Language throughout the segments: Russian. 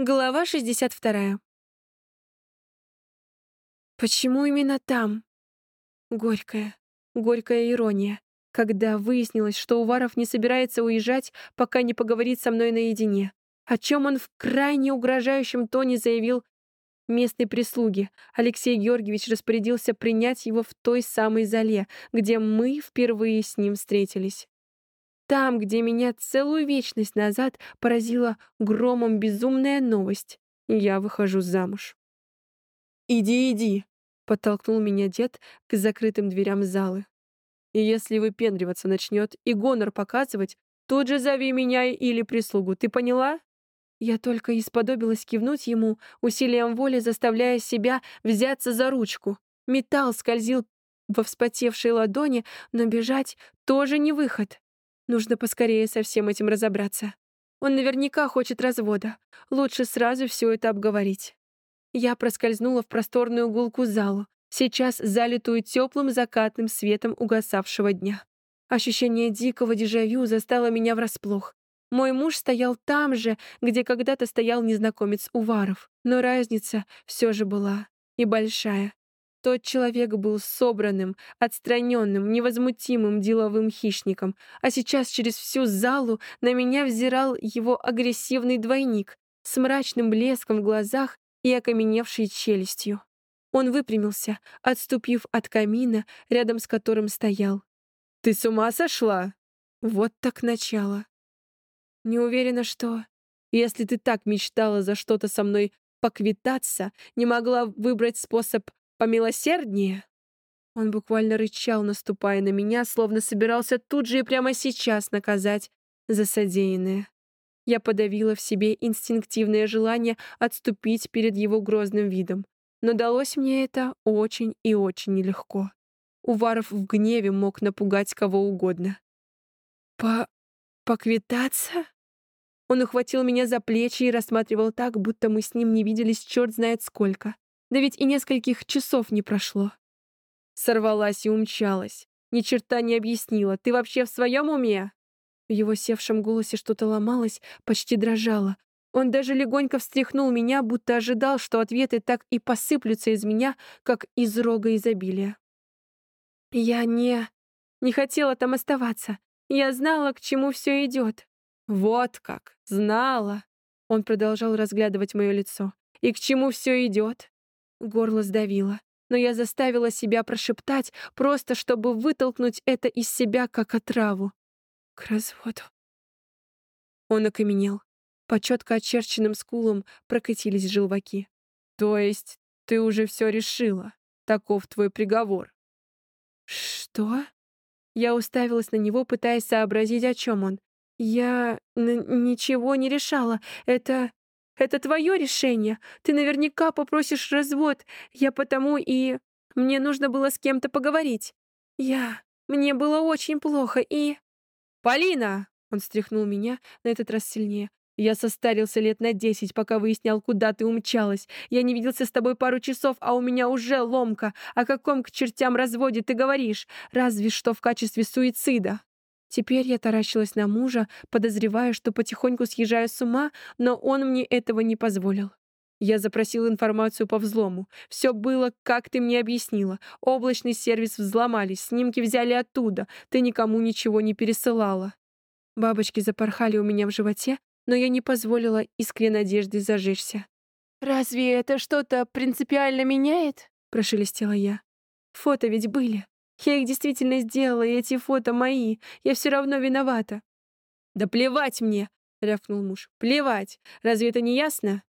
Глава 62. Почему именно там? Горькая, горькая ирония, когда выяснилось, что Уваров не собирается уезжать, пока не поговорит со мной наедине, о чем он в крайне угрожающем тоне заявил местной прислуге. Алексей Георгиевич распорядился принять его в той самой зале, где мы впервые с ним встретились. Там, где меня целую вечность назад поразила громом безумная новость. Я выхожу замуж. «Иди, иди», — подтолкнул меня дед к закрытым дверям залы. «И если выпендриваться начнет и гонор показывать, тут же зови меня или прислугу, ты поняла?» Я только исподобилась кивнуть ему, усилием воли заставляя себя взяться за ручку. Металл скользил во вспотевшей ладони, но бежать тоже не выход. Нужно поскорее со всем этим разобраться. Он наверняка хочет развода. Лучше сразу все это обговорить. Я проскользнула в просторную гулку залу, сейчас залитую теплым закатным светом угасавшего дня. Ощущение дикого дежавю застало меня врасплох. Мой муж стоял там же, где когда-то стоял незнакомец Уваров, но разница все же была и большая. Тот человек был собранным, отстраненным, невозмутимым деловым хищником, а сейчас через всю залу на меня взирал его агрессивный двойник с мрачным блеском в глазах и окаменевшей челюстью. Он выпрямился, отступив от камина, рядом с которым стоял. «Ты с ума сошла?» Вот так начало. Не уверена, что... Если ты так мечтала за что-то со мной поквитаться, не могла выбрать способ Помилосерднее?» Он буквально рычал, наступая на меня, словно собирался тут же и прямо сейчас наказать за содеянное. Я подавила в себе инстинктивное желание отступить перед его грозным видом. Но далось мне это очень и очень нелегко. Уваров в гневе мог напугать кого угодно. «По... поквитаться?» Он ухватил меня за плечи и рассматривал так, будто мы с ним не виделись черт знает сколько. Да ведь и нескольких часов не прошло. Сорвалась и умчалась. Ни черта не объяснила. Ты вообще в своем уме? В его севшем голосе что-то ломалось, почти дрожало. Он даже легонько встряхнул меня, будто ожидал, что ответы так и посыплются из меня, как из рога изобилия. Я не... не хотела там оставаться. Я знала, к чему все идет. Вот как, знала. Он продолжал разглядывать мое лицо. И к чему все идет? Горло сдавило, но я заставила себя прошептать, просто чтобы вытолкнуть это из себя как отраву. К разводу. Он окаменел. По четко очерченным скулам прокатились желваки. «То есть ты уже все решила? Таков твой приговор?» «Что?» Я уставилась на него, пытаясь сообразить, о чем он. «Я ничего не решала. Это...» Это твое решение. Ты наверняка попросишь развод. Я потому и... Мне нужно было с кем-то поговорить. Я... Мне было очень плохо и... «Полина!» Он стряхнул меня, на этот раз сильнее. «Я состарился лет на десять, пока выяснял, куда ты умчалась. Я не виделся с тобой пару часов, а у меня уже ломка. О каком к чертям разводе ты говоришь? Разве что в качестве суицида». Теперь я таращилась на мужа, подозревая, что потихоньку съезжаю с ума, но он мне этого не позволил. Я запросил информацию по взлому. Все было, как ты мне объяснила. Облачный сервис взломали, снимки взяли оттуда. Ты никому ничего не пересылала. Бабочки запорхали у меня в животе, но я не позволила искре надежды зажечься. «Разве это что-то принципиально меняет?» — прошелестела я. «Фото ведь были. Я их действительно сделала, и эти фото мои. Я все равно виновата». «Да плевать мне!» — рявкнул муж. «Плевать! Разве это не ясно?»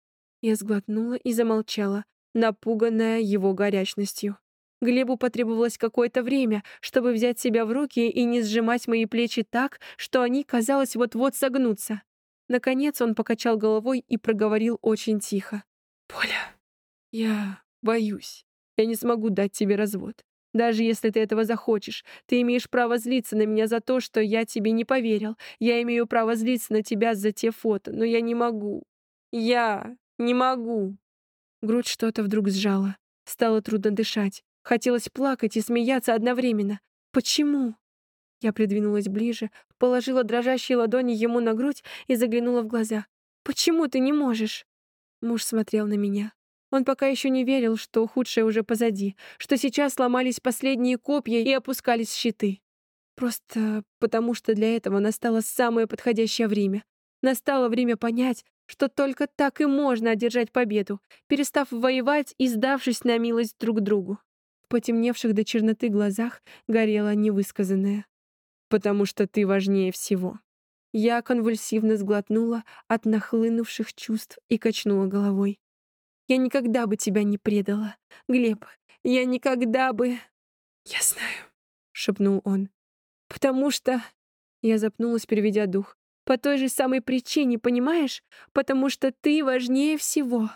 Я сглотнула и замолчала, напуганная его горячностью. Глебу потребовалось какое-то время, чтобы взять себя в руки и не сжимать мои плечи так, что они, казалось, вот-вот согнутся. Наконец он покачал головой и проговорил очень тихо. «Поля, я боюсь. Я не смогу дать тебе развод. Даже если ты этого захочешь, ты имеешь право злиться на меня за то, что я тебе не поверил. Я имею право злиться на тебя за те фото, но я не могу. Я не могу. Грудь что-то вдруг сжала. Стало трудно дышать. Хотелось плакать и смеяться одновременно. Почему? Я придвинулась ближе, положила дрожащие ладони ему на грудь и заглянула в глаза. «Почему ты не можешь?» Муж смотрел на меня. Он пока еще не верил, что худшее уже позади, что сейчас сломались последние копья и опускались щиты. Просто потому, что для этого настало самое подходящее время. Настало время понять, что только так и можно одержать победу, перестав воевать и сдавшись на милость друг другу. В потемневших до черноты глазах горело невысказанное. «Потому что ты важнее всего». Я конвульсивно сглотнула от нахлынувших чувств и качнула головой. «Я никогда бы тебя не предала, Глеб. Я никогда бы...» «Я знаю», — шепнул он. «Потому что...» Я запнулась, переведя дух. По той же самой причине, понимаешь? Потому что ты важнее всего.